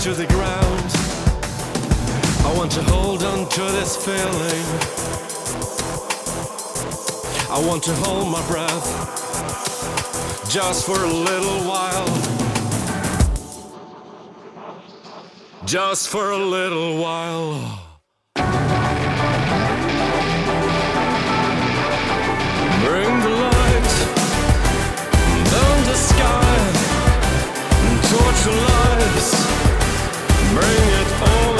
to the ground. I want to hold on to this feeling. I want to hold my breath just for a little while. Just for a little while. Bring the light, burn the sky, torture lives. Bring it on.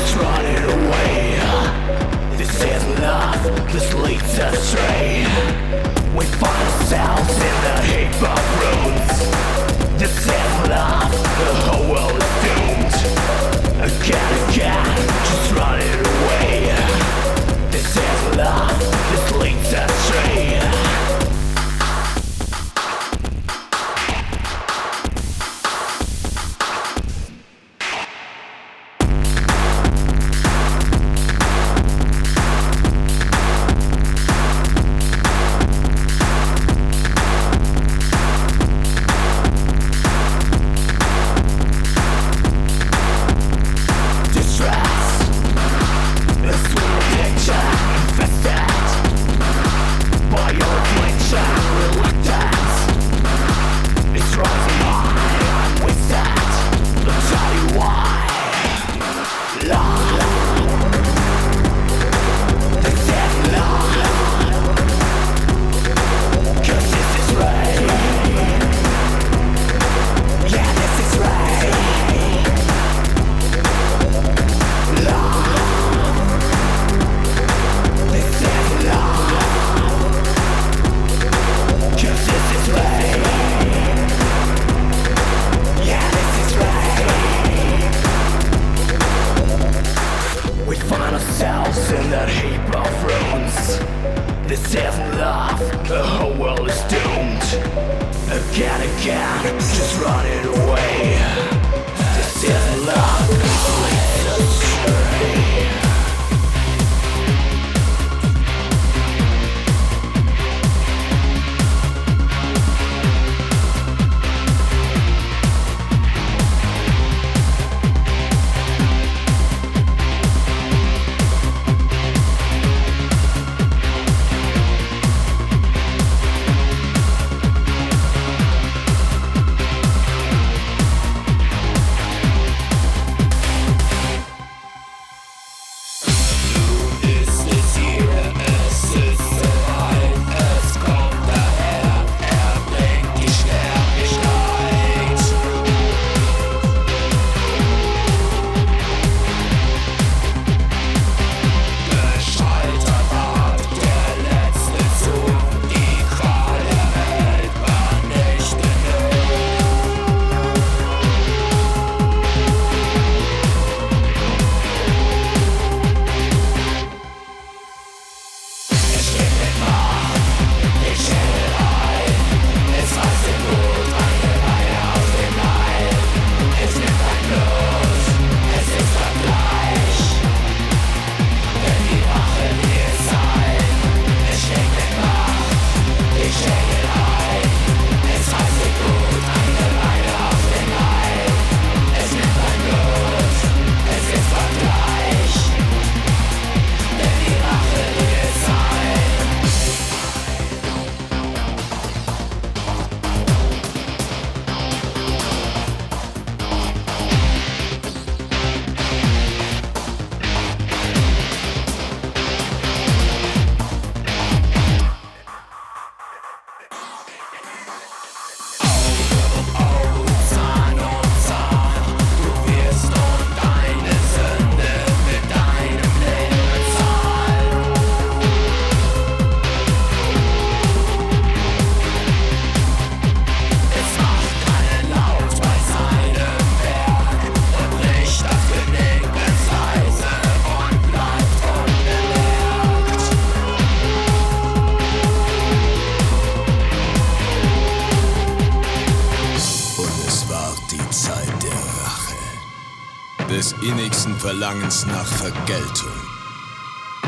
just running away This is love, this leads astray heißen Verlangens nach Vergeltung.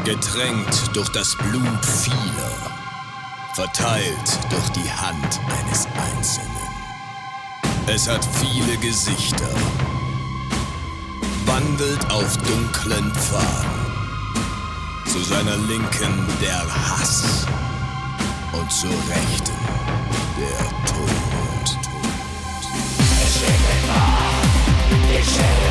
Getränkt durch das Blut vieler, verteilt durch die Hand eines Einzelnen. Es hat viele Gesichter, wandelt auf dunklen Pfaden. Zu seiner Linken der Hass und zur Rechten der Tod. Tod. Tod.